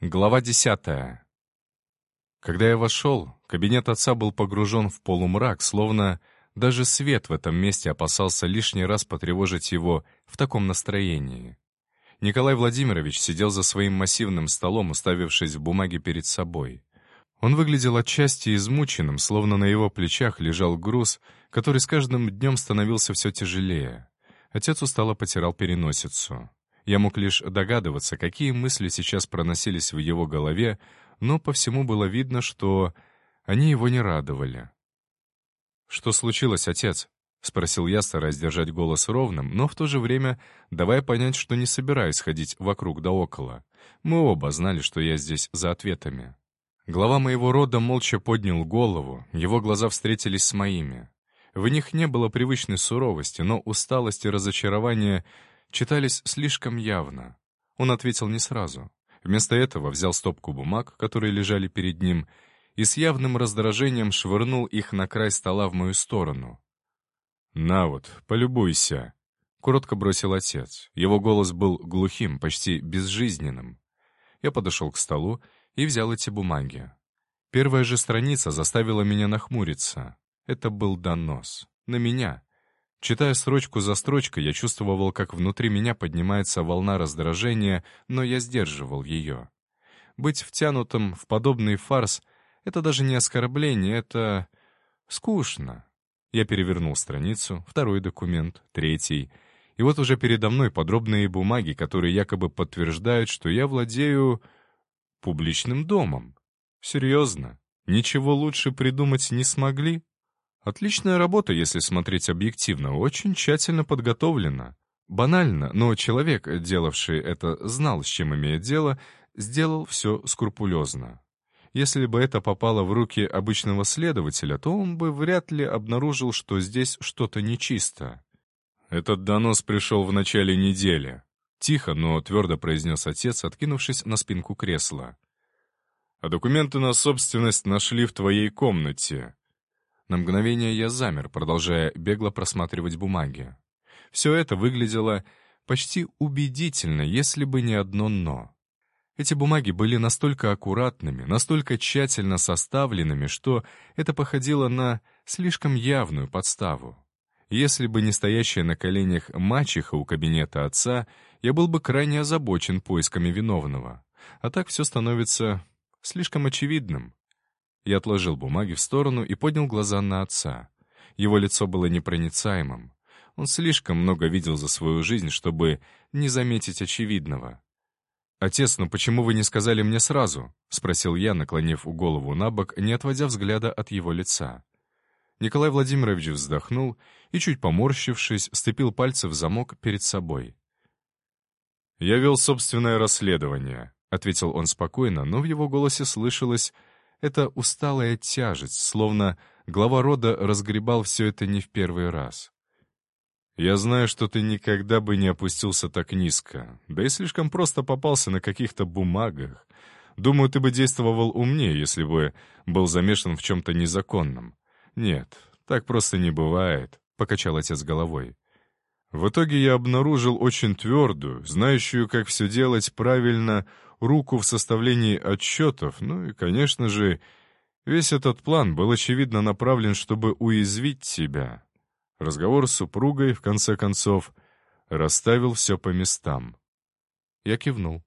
Глава десятая. Когда я вошел, кабинет отца был погружен в полумрак, словно даже свет в этом месте опасался лишний раз потревожить его в таком настроении. Николай Владимирович сидел за своим массивным столом, уставившись в бумаге перед собой. Он выглядел отчасти измученным, словно на его плечах лежал груз, который с каждым днем становился все тяжелее. Отец устало потирал переносицу. Я мог лишь догадываться, какие мысли сейчас проносились в его голове, но по всему было видно, что они его не радовали. «Что случилось, отец?» — спросил я, стараясь держать голос ровным, но в то же время давая понять, что не собираюсь ходить вокруг да около. Мы оба знали, что я здесь за ответами. Глава моего рода молча поднял голову, его глаза встретились с моими. В них не было привычной суровости, но усталость и разочарование читались слишком явно. Он ответил не сразу. Вместо этого взял стопку бумаг, которые лежали перед ним, и с явным раздражением швырнул их на край стола в мою сторону. «На вот, полюбуйся», — коротко бросил отец. Его голос был глухим, почти безжизненным. Я подошел к столу и взял эти бумаги. Первая же страница заставила меня нахмуриться. Это был донос. На меня. Читая строчку за строчкой, я чувствовал, как внутри меня поднимается волна раздражения, но я сдерживал ее. Быть втянутым в подобный фарс — это даже не оскорбление, это скучно. Я перевернул страницу, второй документ, третий. И вот уже передо мной подробные бумаги, которые якобы подтверждают, что я владею публичным домом. Серьезно? Ничего лучше придумать не смогли? Отличная работа, если смотреть объективно, очень тщательно подготовлена. Банально, но человек, делавший это, знал, с чем имеет дело, сделал все скрупулезно. Если бы это попало в руки обычного следователя, то он бы вряд ли обнаружил, что здесь что-то нечисто. «Этот донос пришел в начале недели», — тихо, но твердо произнес отец, откинувшись на спинку кресла. «А документы на собственность нашли в твоей комнате. На мгновение я замер, продолжая бегло просматривать бумаги. Все это выглядело почти убедительно, если бы не одно «но». Эти бумаги были настолько аккуратными, настолько тщательно составленными, что это походило на слишком явную подставу. Если бы не стоящая на коленях мачеха у кабинета отца, я был бы крайне озабочен поисками виновного. А так все становится слишком очевидным. Я отложил бумаги в сторону и поднял глаза на отца. Его лицо было непроницаемым. Он слишком много видел за свою жизнь, чтобы не заметить очевидного. «Отец, ну почему вы не сказали мне сразу?» — спросил я, наклонив голову на бок, не отводя взгляда от его лица. Николай Владимирович вздохнул и, чуть поморщившись, сцепил пальцы в замок перед собой. «Я вел собственное расследование», — ответил он спокойно, но в его голосе слышалось это усталая тяжесть, словно глава рода разгребал все это не в первый раз. «Я знаю, что ты никогда бы не опустился так низко, да и слишком просто попался на каких-то бумагах. Думаю, ты бы действовал умнее, если бы был замешан в чем-то незаконном. Нет, так просто не бывает», — покачал отец головой. В итоге я обнаружил очень твердую, знающую, как все делать правильно, руку в составлении отчетов, ну и, конечно же, весь этот план был очевидно направлен, чтобы уязвить тебя. Разговор с супругой, в конце концов, расставил все по местам. Я кивнул.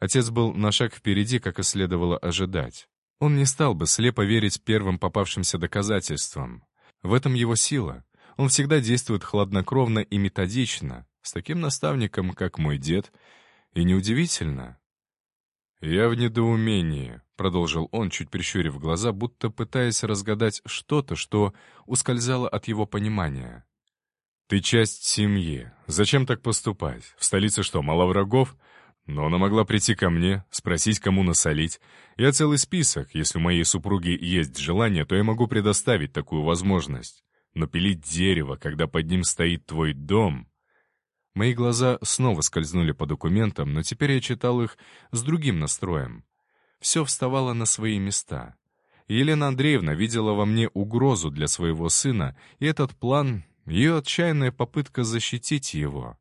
Отец был на шаг впереди, как и следовало ожидать. Он не стал бы слепо верить первым попавшимся доказательствам. В этом его сила. Он всегда действует хладнокровно и методично, с таким наставником, как мой дед. И неудивительно, «Я в недоумении», — продолжил он, чуть прищурив глаза, будто пытаясь разгадать что-то, что ускользало от его понимания. «Ты часть семьи. Зачем так поступать? В столице что, мало врагов? Но она могла прийти ко мне, спросить, кому насолить. Я целый список. Если у моей супруги есть желание, то я могу предоставить такую возможность. Но пилить дерево, когда под ним стоит твой дом...» Мои глаза снова скользнули по документам, но теперь я читал их с другим настроем. Все вставало на свои места. Елена Андреевна видела во мне угрозу для своего сына, и этот план — ее отчаянная попытка защитить его.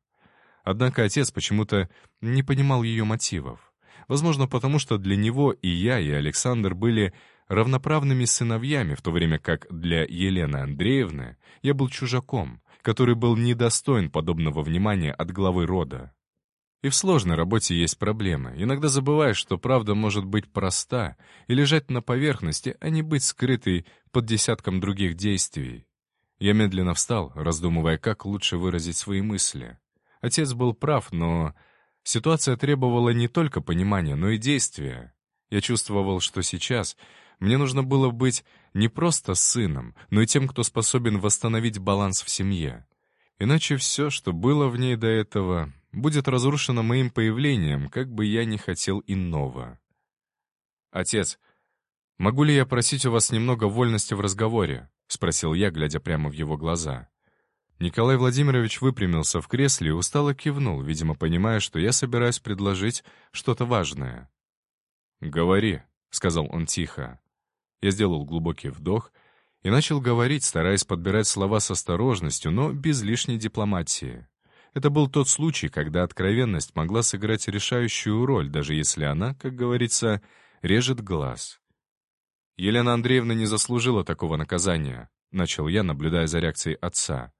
Однако отец почему-то не понимал ее мотивов. Возможно, потому что для него и я, и Александр были равноправными сыновьями, в то время как для Елены Андреевны я был чужаком, который был недостоин подобного внимания от главы рода. И в сложной работе есть проблемы. Иногда забываешь, что правда может быть проста и лежать на поверхности, а не быть скрытой под десятком других действий. Я медленно встал, раздумывая, как лучше выразить свои мысли. Отец был прав, но ситуация требовала не только понимания, но и действия. Я чувствовал, что сейчас мне нужно было быть не просто сыном, но и тем, кто способен восстановить баланс в семье. Иначе все, что было в ней до этого, будет разрушено моим появлением, как бы я ни хотел иного. «Отец, могу ли я просить у вас немного вольности в разговоре?» — спросил я, глядя прямо в его глаза. Николай Владимирович выпрямился в кресле и устало кивнул, видимо, понимая, что я собираюсь предложить что-то важное. «Говори», — сказал он тихо. Я сделал глубокий вдох и начал говорить, стараясь подбирать слова с осторожностью, но без лишней дипломатии. Это был тот случай, когда откровенность могла сыграть решающую роль, даже если она, как говорится, режет глаз. Елена Андреевна не заслужила такого наказания, начал я, наблюдая за реакцией отца.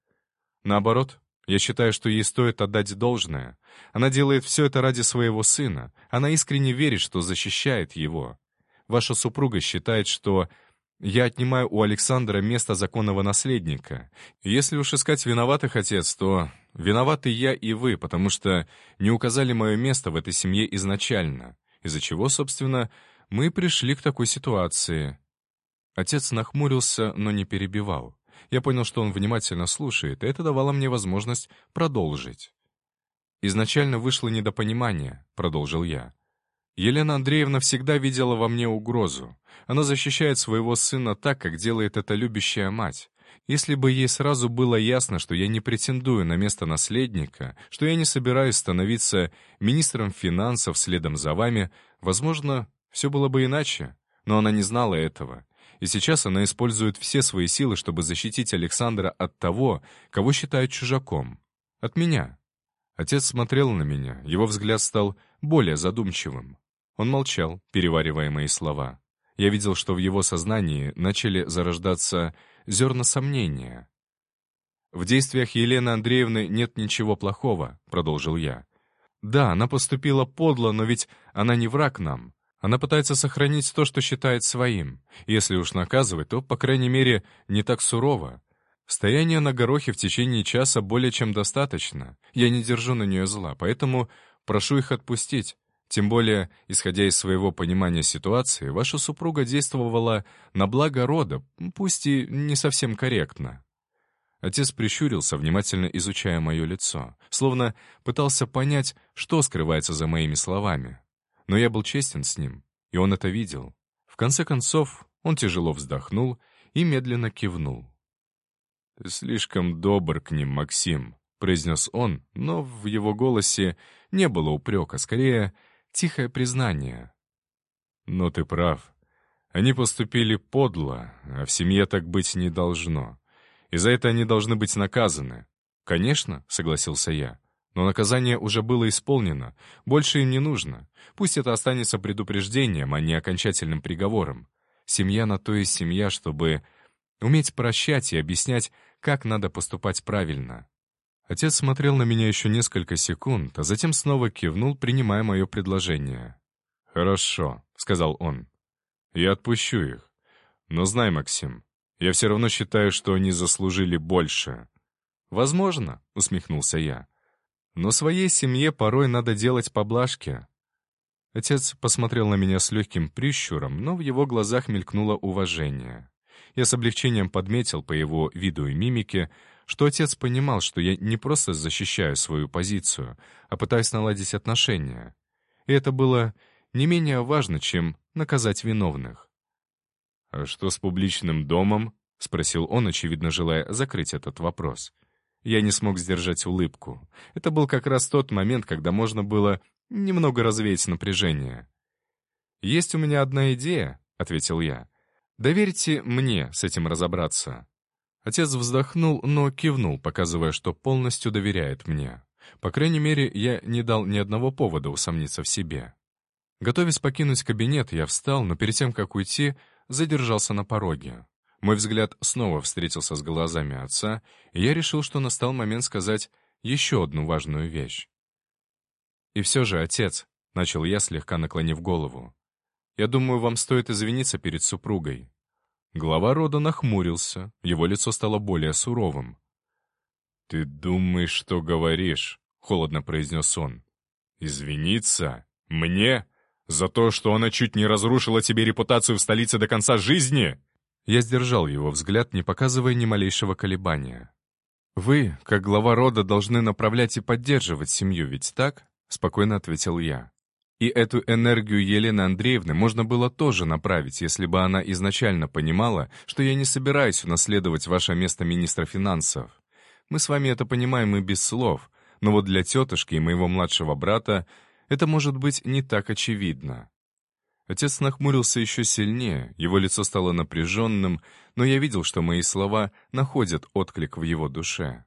Наоборот, я считаю, что ей стоит отдать должное. Она делает все это ради своего сына. Она искренне верит, что защищает его. Ваша супруга считает, что я отнимаю у Александра место законного наследника. Если уж искать виноватых, отец, то виноваты я и вы, потому что не указали мое место в этой семье изначально, из-за чего, собственно, мы пришли к такой ситуации. Отец нахмурился, но не перебивал. Я понял, что он внимательно слушает, и это давало мне возможность продолжить. «Изначально вышло недопонимание», — продолжил я. Елена Андреевна всегда видела во мне угрозу. Она защищает своего сына так, как делает это любящая мать. Если бы ей сразу было ясно, что я не претендую на место наследника, что я не собираюсь становиться министром финансов следом за вами, возможно, все было бы иначе. Но она не знала этого. И сейчас она использует все свои силы, чтобы защитить Александра от того, кого считает чужаком. От меня. Отец смотрел на меня, его взгляд стал более задумчивым. Он молчал, переваривая мои слова. Я видел, что в его сознании начали зарождаться зерна сомнения. «В действиях Елены Андреевны нет ничего плохого», — продолжил я. «Да, она поступила подло, но ведь она не враг нам. Она пытается сохранить то, что считает своим. Если уж наказывать, то, по крайней мере, не так сурово. Стояние на горохе в течение часа более чем достаточно. Я не держу на нее зла, поэтому прошу их отпустить. Тем более, исходя из своего понимания ситуации, ваша супруга действовала на благо рода, пусть и не совсем корректно. Отец прищурился, внимательно изучая мое лицо, словно пытался понять, что скрывается за моими словами. Но я был честен с ним, и он это видел. В конце концов, он тяжело вздохнул и медленно кивнул. «Ты слишком добр к ним, Максим», — произнес он, но в его голосе не было упрека, скорее Тихое признание. Но ты прав. Они поступили подло, а в семье так быть не должно. И за это они должны быть наказаны. Конечно, согласился я. Но наказание уже было исполнено. Больше им не нужно. Пусть это останется предупреждением, а не окончательным приговором. Семья на то и семья, чтобы уметь прощать и объяснять, как надо поступать правильно. Отец смотрел на меня еще несколько секунд, а затем снова кивнул, принимая мое предложение. «Хорошо», — сказал он. «Я отпущу их. Но знай, Максим, я все равно считаю, что они заслужили больше». «Возможно», — усмехнулся я. «Но своей семье порой надо делать поблажки». Отец посмотрел на меня с легким прищуром, но в его глазах мелькнуло уважение. Я с облегчением подметил по его виду и мимике, что отец понимал, что я не просто защищаю свою позицию, а пытаюсь наладить отношения. И это было не менее важно, чем наказать виновных. «А что с публичным домом?» — спросил он, очевидно желая закрыть этот вопрос. Я не смог сдержать улыбку. Это был как раз тот момент, когда можно было немного развеять напряжение. «Есть у меня одна идея», — ответил я. «Доверьте мне с этим разобраться». Отец вздохнул, но кивнул, показывая, что полностью доверяет мне. По крайней мере, я не дал ни одного повода усомниться в себе. Готовясь покинуть кабинет, я встал, но перед тем, как уйти, задержался на пороге. Мой взгляд снова встретился с глазами отца, и я решил, что настал момент сказать еще одну важную вещь. «И все же, отец», — начал я, слегка наклонив голову, «я думаю, вам стоит извиниться перед супругой». Глава рода нахмурился, его лицо стало более суровым. «Ты думаешь, что говоришь?» — холодно произнес он. «Извиниться? Мне? За то, что она чуть не разрушила тебе репутацию в столице до конца жизни?» Я сдержал его взгляд, не показывая ни малейшего колебания. «Вы, как глава рода, должны направлять и поддерживать семью, ведь так?» — спокойно ответил я. И эту энергию Елены Андреевны можно было тоже направить, если бы она изначально понимала, что я не собираюсь унаследовать ваше место министра финансов. Мы с вами это понимаем и без слов, но вот для тетушки и моего младшего брата это может быть не так очевидно. Отец нахмурился еще сильнее, его лицо стало напряженным, но я видел, что мои слова находят отклик в его душе.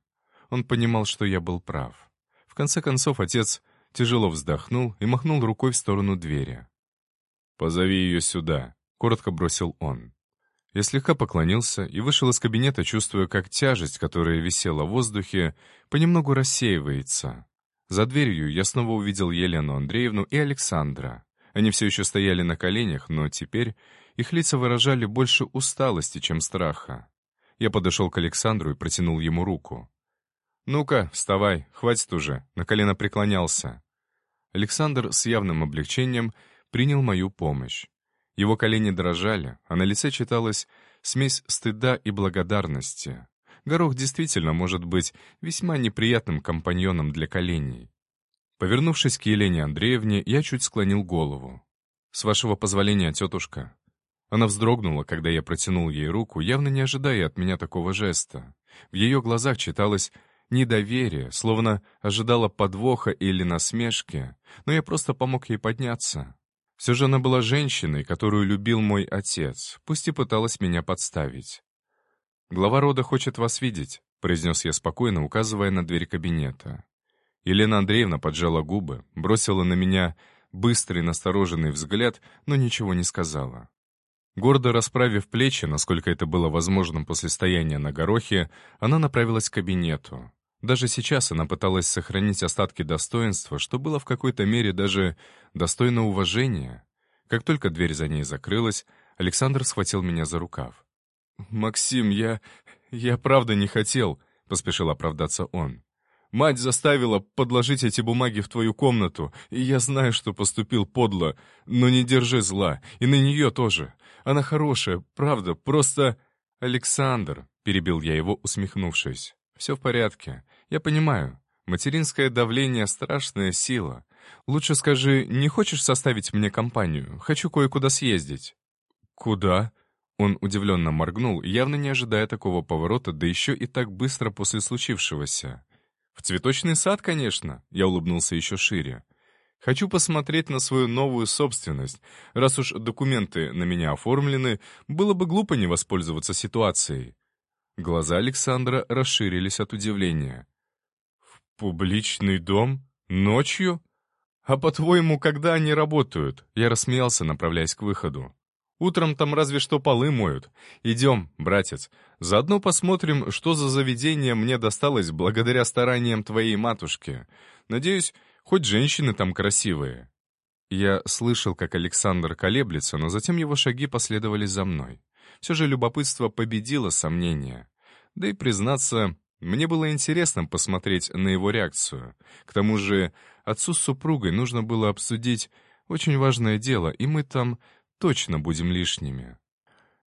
Он понимал, что я был прав. В конце концов, отец тяжело вздохнул и махнул рукой в сторону двери. «Позови ее сюда», — коротко бросил он. Я слегка поклонился и вышел из кабинета, чувствуя, как тяжесть, которая висела в воздухе, понемногу рассеивается. За дверью я снова увидел Елену Андреевну и Александра. Они все еще стояли на коленях, но теперь их лица выражали больше усталости, чем страха. Я подошел к Александру и протянул ему руку. «Ну-ка, вставай, хватит уже», — на колено преклонялся. Александр с явным облегчением принял мою помощь. Его колени дрожали, а на лице читалась смесь стыда и благодарности. Горох действительно может быть весьма неприятным компаньоном для коленей. Повернувшись к Елене Андреевне, я чуть склонил голову. «С вашего позволения, тетушка». Она вздрогнула, когда я протянул ей руку, явно не ожидая от меня такого жеста. В ее глазах читалось недоверие, словно ожидала подвоха или насмешки, но я просто помог ей подняться. Все же она была женщиной, которую любил мой отец, пусть и пыталась меня подставить. «Глава рода хочет вас видеть», — произнес я спокойно, указывая на дверь кабинета. Елена Андреевна поджала губы, бросила на меня быстрый настороженный взгляд, но ничего не сказала. Гордо расправив плечи, насколько это было возможным после стояния на горохе, она направилась к кабинету. Даже сейчас она пыталась сохранить остатки достоинства, что было в какой-то мере даже достойно уважения. Как только дверь за ней закрылась, Александр схватил меня за рукав. «Максим, я... я правда не хотел», — поспешил оправдаться он. «Мать заставила подложить эти бумаги в твою комнату, и я знаю, что поступил подло, но не держи зла, и на нее тоже. Она хорошая, правда, просто...» «Александр», — перебил я его, усмехнувшись. «Все в порядке. Я понимаю. Материнское давление — страшная сила. Лучше скажи, не хочешь составить мне компанию? Хочу кое-куда съездить». «Куда?» Он удивленно моргнул, явно не ожидая такого поворота, да еще и так быстро после случившегося. «В цветочный сад, конечно», — я улыбнулся еще шире. «Хочу посмотреть на свою новую собственность. Раз уж документы на меня оформлены, было бы глупо не воспользоваться ситуацией». Глаза Александра расширились от удивления. «В публичный дом? Ночью? А по-твоему, когда они работают?» Я рассмеялся, направляясь к выходу. «Утром там разве что полы моют. Идем, братец. Заодно посмотрим, что за заведение мне досталось благодаря стараниям твоей матушки. Надеюсь, хоть женщины там красивые». Я слышал, как Александр колеблется, но затем его шаги последовали за мной. Все же любопытство победило сомнение. Да и, признаться, мне было интересно посмотреть на его реакцию. К тому же отцу с супругой нужно было обсудить очень важное дело, и мы там точно будем лишними.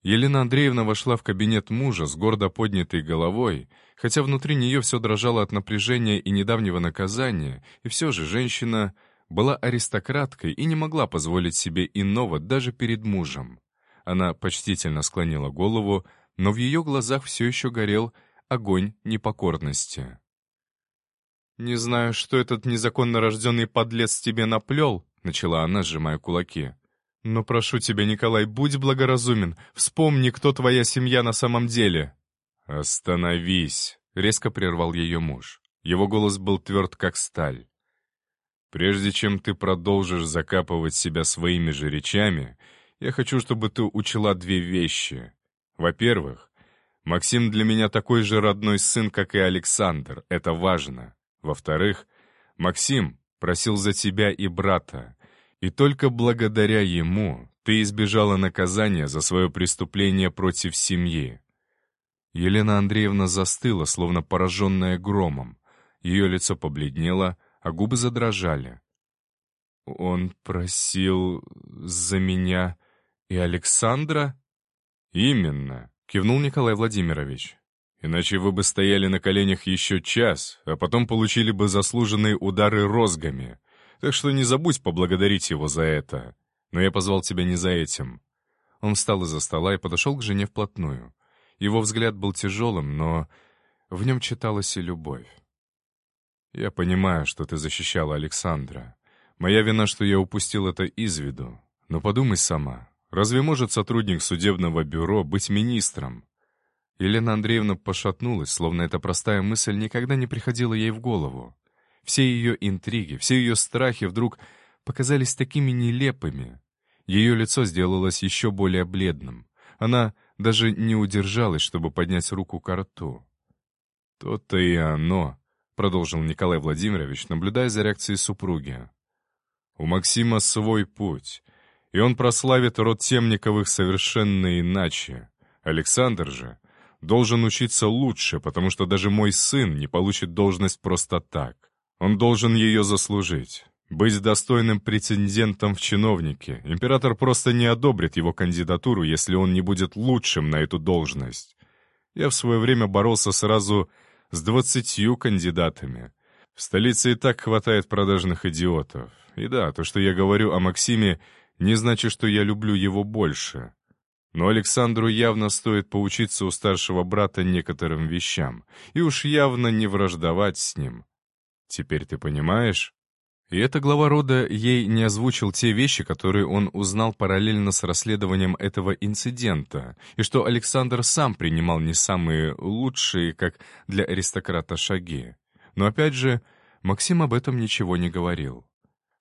Елена Андреевна вошла в кабинет мужа с гордо поднятой головой, хотя внутри нее все дрожало от напряжения и недавнего наказания, и все же женщина была аристократкой и не могла позволить себе иного даже перед мужем. Она почтительно склонила голову, но в ее глазах все еще горел огонь непокорности. «Не знаю, что этот незаконно рожденный подлец тебе наплел», — начала она, сжимая кулаки. «Но прошу тебя, Николай, будь благоразумен, вспомни, кто твоя семья на самом деле». «Остановись», — резко прервал ее муж. Его голос был тверд, как сталь. Прежде чем ты продолжишь закапывать себя своими же речами, я хочу, чтобы ты учла две вещи. Во-первых, Максим для меня такой же родной сын, как и Александр. Это важно. Во-вторых, Максим просил за тебя и брата. И только благодаря ему ты избежала наказания за свое преступление против семьи. Елена Андреевна застыла, словно пораженная громом. Ее лицо побледнело, а губы задрожали. «Он просил за меня и Александра?» «Именно», — кивнул Николай Владимирович. «Иначе вы бы стояли на коленях еще час, а потом получили бы заслуженные удары розгами. Так что не забудь поблагодарить его за это. Но я позвал тебя не за этим». Он встал из-за стола и подошел к жене вплотную. Его взгляд был тяжелым, но в нем читалась и любовь. «Я понимаю, что ты защищала Александра. Моя вина, что я упустил это из виду. Но подумай сама, разве может сотрудник судебного бюро быть министром?» Елена Андреевна пошатнулась, словно эта простая мысль никогда не приходила ей в голову. Все ее интриги, все ее страхи вдруг показались такими нелепыми. Ее лицо сделалось еще более бледным. Она даже не удержалась, чтобы поднять руку к рту. «То-то и оно», — продолжил Николай Владимирович, наблюдая за реакцией супруги. «У Максима свой путь, и он прославит род Темниковых совершенно иначе. Александр же должен учиться лучше, потому что даже мой сын не получит должность просто так. Он должен ее заслужить. Быть достойным претендентом в чиновнике. Император просто не одобрит его кандидатуру, если он не будет лучшим на эту должность. Я в свое время боролся сразу с двадцатью кандидатами. В столице и так хватает продажных идиотов. И да, то, что я говорю о Максиме, не значит, что я люблю его больше. Но Александру явно стоит поучиться у старшего брата некоторым вещам, и уж явно не враждовать с ним. Теперь ты понимаешь? И эта глава рода ей не озвучил те вещи, которые он узнал параллельно с расследованием этого инцидента, и что Александр сам принимал не самые лучшие, как для аристократа, шаги. Но опять же, Максим об этом ничего не говорил.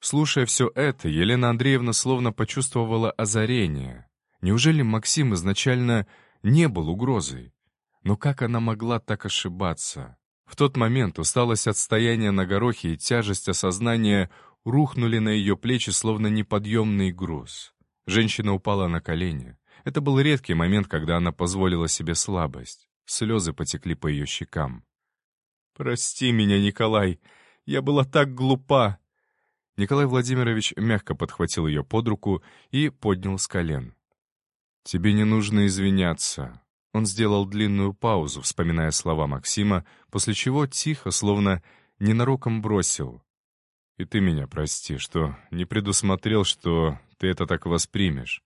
Слушая все это, Елена Андреевна словно почувствовала озарение. Неужели Максим изначально не был угрозой? Но как она могла так ошибаться? В тот момент усталость от стояния на горохе и тяжесть осознания рухнули на ее плечи, словно неподъемный груз. Женщина упала на колени. Это был редкий момент, когда она позволила себе слабость. Слезы потекли по ее щекам. «Прости меня, Николай, я была так глупа!» Николай Владимирович мягко подхватил ее под руку и поднял с колен. «Тебе не нужно извиняться. Он сделал длинную паузу, вспоминая слова Максима, после чего тихо, словно ненароком бросил. «И ты меня прости, что не предусмотрел, что ты это так воспримешь.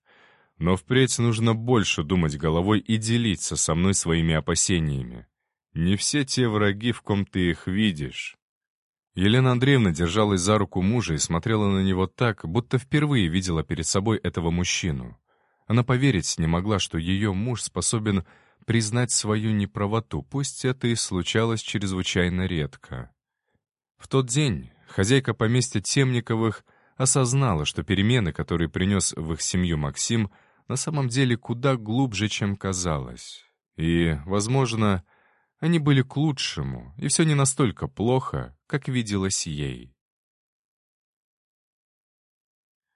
Но впредь нужно больше думать головой и делиться со мной своими опасениями. Не все те враги, в ком ты их видишь». Елена Андреевна держалась за руку мужа и смотрела на него так, будто впервые видела перед собой этого мужчину. Она поверить не могла, что ее муж способен признать свою неправоту, пусть это и случалось чрезвычайно редко. В тот день хозяйка поместья Темниковых осознала, что перемены, которые принес в их семью Максим, на самом деле куда глубже, чем казалось. И, возможно, они были к лучшему, и все не настолько плохо, как виделось ей.